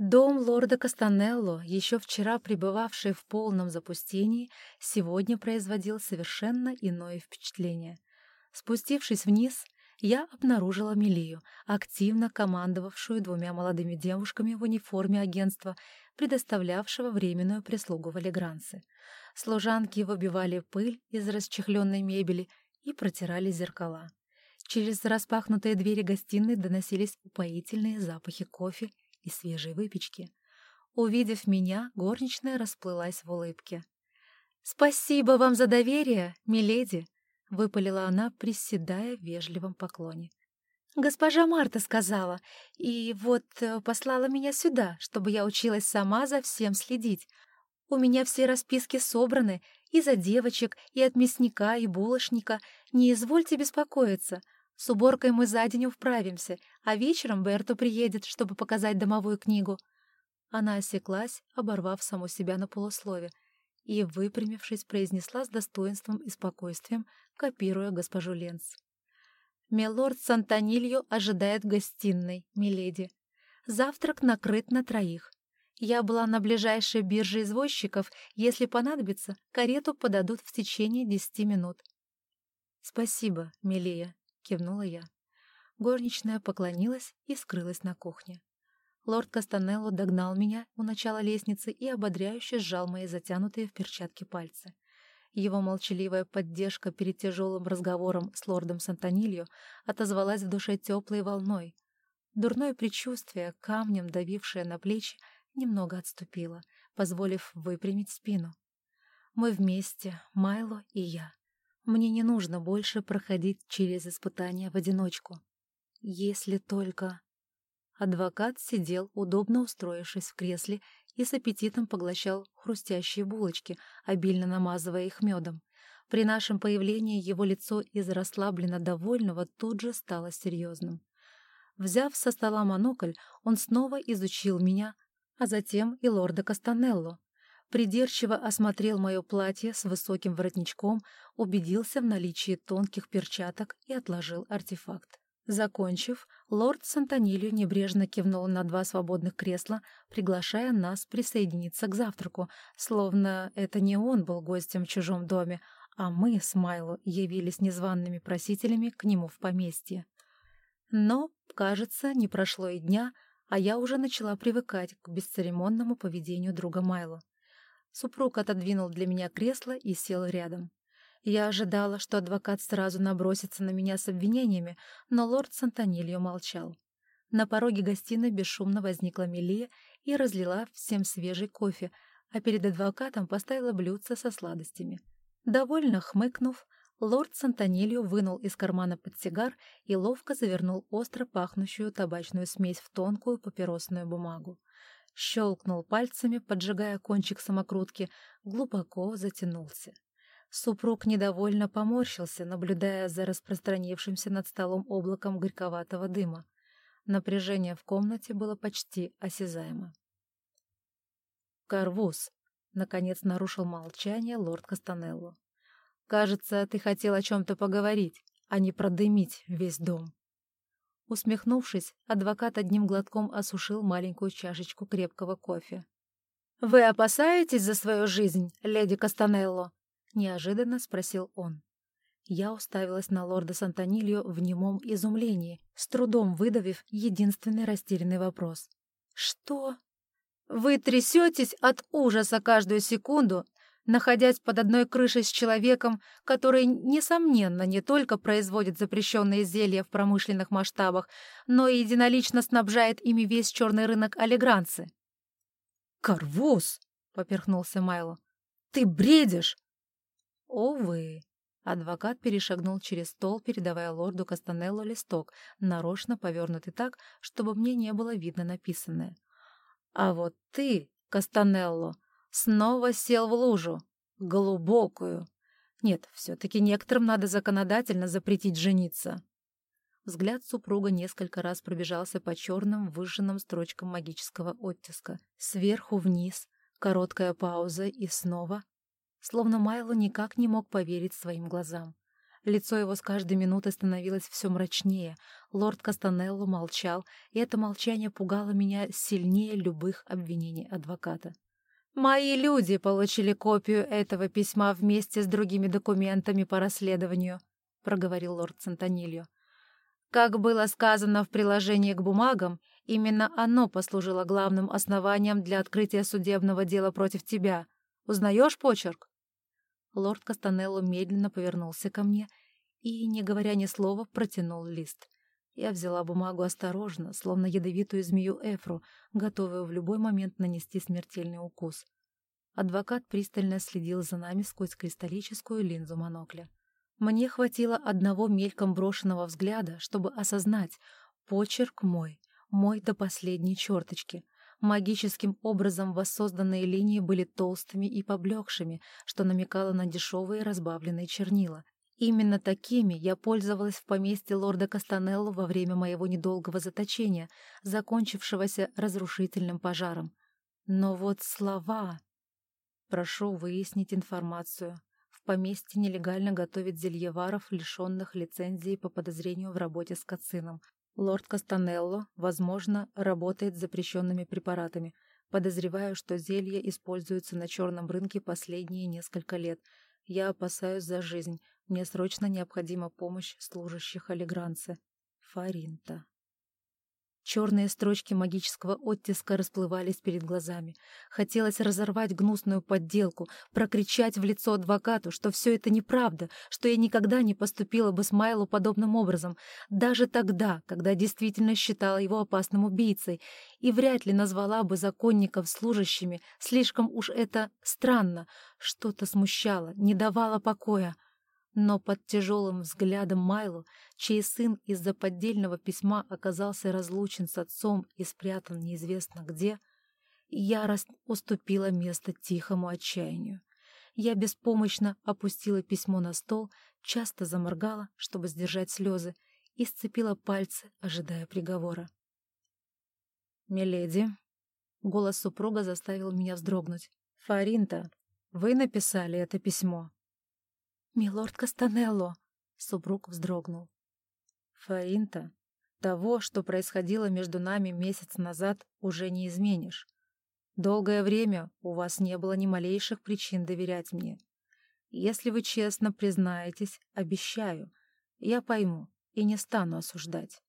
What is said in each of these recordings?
Дом лорда Кастанелло, еще вчера пребывавший в полном запустении, сегодня производил совершенно иное впечатление. Спустившись вниз, я обнаружила Милию, активно командовавшую двумя молодыми девушками в униформе агентства, предоставлявшего временную прислугу в Алигранце. Служанки выбивали пыль из расчехленной мебели и протирали зеркала. Через распахнутые двери гостиной доносились упоительные запахи кофе и свежей выпечки. Увидев меня, горничная расплылась в улыбке. «Спасибо вам за доверие, миледи!» — выпалила она, приседая в вежливом поклоне. «Госпожа Марта сказала, и вот э, послала меня сюда, чтобы я училась сама за всем следить. У меня все расписки собраны, и за девочек, и от мясника, и булочника. Не извольте беспокоиться. С уборкой мы за день управимся, а вечером Берто приедет, чтобы показать домовую книгу». Она осеклась, оборвав саму себя на полуслове, и, выпрямившись, произнесла с достоинством и спокойствием, копируя госпожу Ленц. «Милорд Сантонильо ожидает в гостиной, миледи. Завтрак накрыт на троих. Я была на ближайшей бирже извозчиков. Если понадобится, карету подадут в течение десяти минут». «Спасибо, милея», — кивнула я. Горничная поклонилась и скрылась на кухне. Лорд Кастанелло догнал меня у начала лестницы и ободряюще сжал мои затянутые в перчатки пальцы. Его молчаливая поддержка перед тяжелым разговором с лордом Сантонильо отозвалась в душе теплой волной. Дурное предчувствие, камнем давившее на плечи, немного отступило, позволив выпрямить спину. Мы вместе, Майло и я. Мне не нужно больше проходить через испытания в одиночку. Если только... Адвокат сидел, удобно устроившись в кресле, и с аппетитом поглощал хрустящие булочки, обильно намазывая их медом. При нашем появлении его лицо из расслабленно довольного тут же стало серьезным. Взяв со стола монокль, он снова изучил меня, а затем и лорда Кастанелло, придирчиво осмотрел мое платье с высоким воротничком, убедился в наличии тонких перчаток и отложил артефакт. Закончив, лорд Сантонилью небрежно кивнул на два свободных кресла, приглашая нас присоединиться к завтраку, словно это не он был гостем в чужом доме, а мы с Майло явились незваными просителями к нему в поместье. Но, кажется, не прошло и дня, а я уже начала привыкать к бесцеремонному поведению друга Майло. Супруг отодвинул для меня кресло и сел рядом. Я ожидала, что адвокат сразу набросится на меня с обвинениями, но лорд Сантонильо молчал. На пороге гостиной бесшумно возникла Мелия и разлила всем свежий кофе, а перед адвокатом поставила блюдце со сладостями. Довольно хмыкнув, лорд Сантонильо вынул из кармана подсигар и ловко завернул остро пахнущую табачную смесь в тонкую папиросную бумагу щелкнул пальцами, поджигая кончик самокрутки, глубоко затянулся. Супруг недовольно поморщился, наблюдая за распространившимся над столом облаком горьковатого дыма. Напряжение в комнате было почти осязаемо. «Карвус», — наконец нарушил молчание лорд Кастанелло. «Кажется, ты хотел о чем-то поговорить, а не продымить весь дом». Усмехнувшись, адвокат одним глотком осушил маленькую чашечку крепкого кофе. «Вы опасаетесь за свою жизнь, леди Кастанелло?» — неожиданно спросил он. Я уставилась на лорда Сантонильо в немом изумлении, с трудом выдавив единственный растерянный вопрос. «Что?» «Вы трясетесь от ужаса каждую секунду, находясь под одной крышей с человеком, который, несомненно, не только производит запрещенные зелья в промышленных масштабах, но и единолично снабжает ими весь черный рынок алигранцы. «Карвуз!» — поперхнулся Майло. «Ты бредишь!» «Увы!» Адвокат перешагнул через стол, передавая лорду Кастанелло листок, нарочно повернутый так, чтобы мне не было видно написанное. «А вот ты, Кастанелло, снова сел в лужу. Глубокую. Нет, все-таки некоторым надо законодательно запретить жениться. Взгляд супруга несколько раз пробежался по черным выжженным строчкам магического оттиска. Сверху вниз, короткая пауза и снова. Словно Майло никак не мог поверить своим глазам. Лицо его с каждой минутой становилось все мрачнее. Лорд Кастанелло молчал, и это молчание пугало меня сильнее любых обвинений адвоката. «Мои люди получили копию этого письма вместе с другими документами по расследованию», — проговорил лорд Сантонильо. «Как было сказано в приложении к бумагам, именно оно послужило главным основанием для открытия судебного дела против тебя. Узнаешь почерк?» Лорд Кастанелло медленно повернулся ко мне и, не говоря ни слова, протянул лист. Я взяла бумагу осторожно, словно ядовитую змею Эфру, готовую в любой момент нанести смертельный укус. Адвокат пристально следил за нами сквозь кристаллическую линзу монокля. Мне хватило одного мельком брошенного взгляда, чтобы осознать — почерк мой, мой до последней черточки — Магическим образом воссозданные линии были толстыми и поблекшими, что намекало на дешевые разбавленные чернила. Именно такими я пользовалась в поместье лорда Кастанелло во время моего недолгого заточения, закончившегося разрушительным пожаром. Но вот слова... Прошу выяснить информацию. В поместье нелегально готовят зельеваров, лишенных лицензии по подозрению в работе с кацином. Лорд Кастанелло, возможно, работает с запрещенными препаратами. Подозреваю, что зелье используется на черном рынке последние несколько лет. Я опасаюсь за жизнь. Мне срочно необходима помощь служащих Алигранце. Фаринта. Черные строчки магического оттиска расплывались перед глазами. Хотелось разорвать гнусную подделку, прокричать в лицо адвокату, что все это неправда, что я никогда не поступила бы с Майло подобным образом, даже тогда, когда действительно считала его опасным убийцей, и вряд ли назвала бы законников служащими, слишком уж это странно, что-то смущало, не давало покоя. Но под тяжелым взглядом Майло, чей сын из-за поддельного письма оказался разлучен с отцом и спрятан неизвестно где, ярость уступила место тихому отчаянию. Я беспомощно опустила письмо на стол, часто заморгала, чтобы сдержать слезы, и сцепила пальцы, ожидая приговора. «Миледи», — голос супруга заставил меня вздрогнуть, — «Фаринта, вы написали это письмо?» «Милорд Кастанелло!» — супруг вздрогнул. «Фаинта, того, что происходило между нами месяц назад, уже не изменишь. Долгое время у вас не было ни малейших причин доверять мне. Если вы честно признаетесь, обещаю, я пойму и не стану осуждать».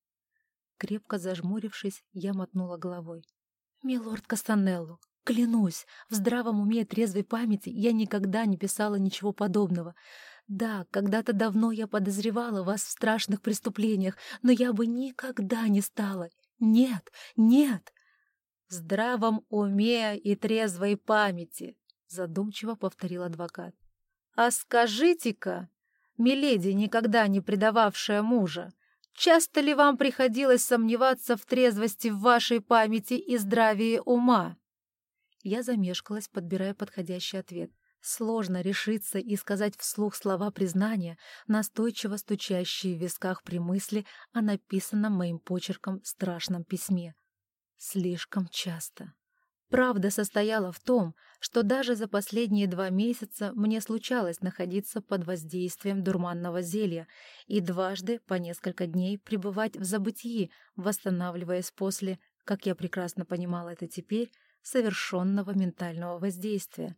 Крепко зажмурившись, я мотнула головой. «Милорд Кастанелло, клянусь, в здравом уме и трезвой памяти я никогда не писала ничего подобного. Да, когда-то давно я подозревала вас в страшных преступлениях, но я бы никогда не стала. Нет, нет. В здравом уме и трезвой памяти, задумчиво повторил адвокат. А скажите-ка, миледи, никогда не предававшая мужа, часто ли вам приходилось сомневаться в трезвости в вашей памяти и здравии ума? Я замешкалась, подбирая подходящий ответ. Сложно решиться и сказать вслух слова признания, настойчиво стучащие в висках при мысли о написанном моим почерком страшном письме. Слишком часто. Правда состояла в том, что даже за последние два месяца мне случалось находиться под воздействием дурманного зелья и дважды по несколько дней пребывать в забытии, восстанавливаясь после, как я прекрасно понимала это теперь, совершенного ментального воздействия.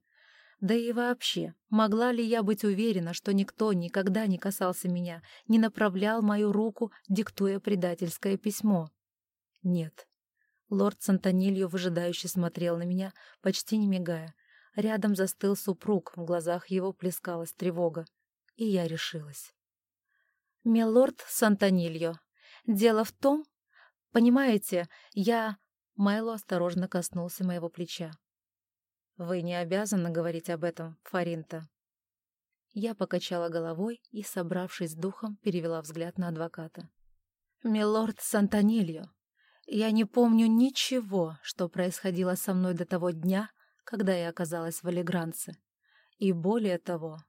Да и вообще, могла ли я быть уверена, что никто никогда не касался меня, не направлял мою руку, диктуя предательское письмо? Нет. Лорд Сантонильо выжидающе смотрел на меня, почти не мигая. Рядом застыл супруг, в глазах его плескалась тревога. И я решилась. «Милорд Сантонильо, дело в том... Понимаете, я...» Майло осторожно коснулся моего плеча. «Вы не обязаны говорить об этом, Фаринта». Я покачала головой и, собравшись с духом, перевела взгляд на адвоката. «Милорд Сантонильо, я не помню ничего, что происходило со мной до того дня, когда я оказалась в Алигранце. И более того,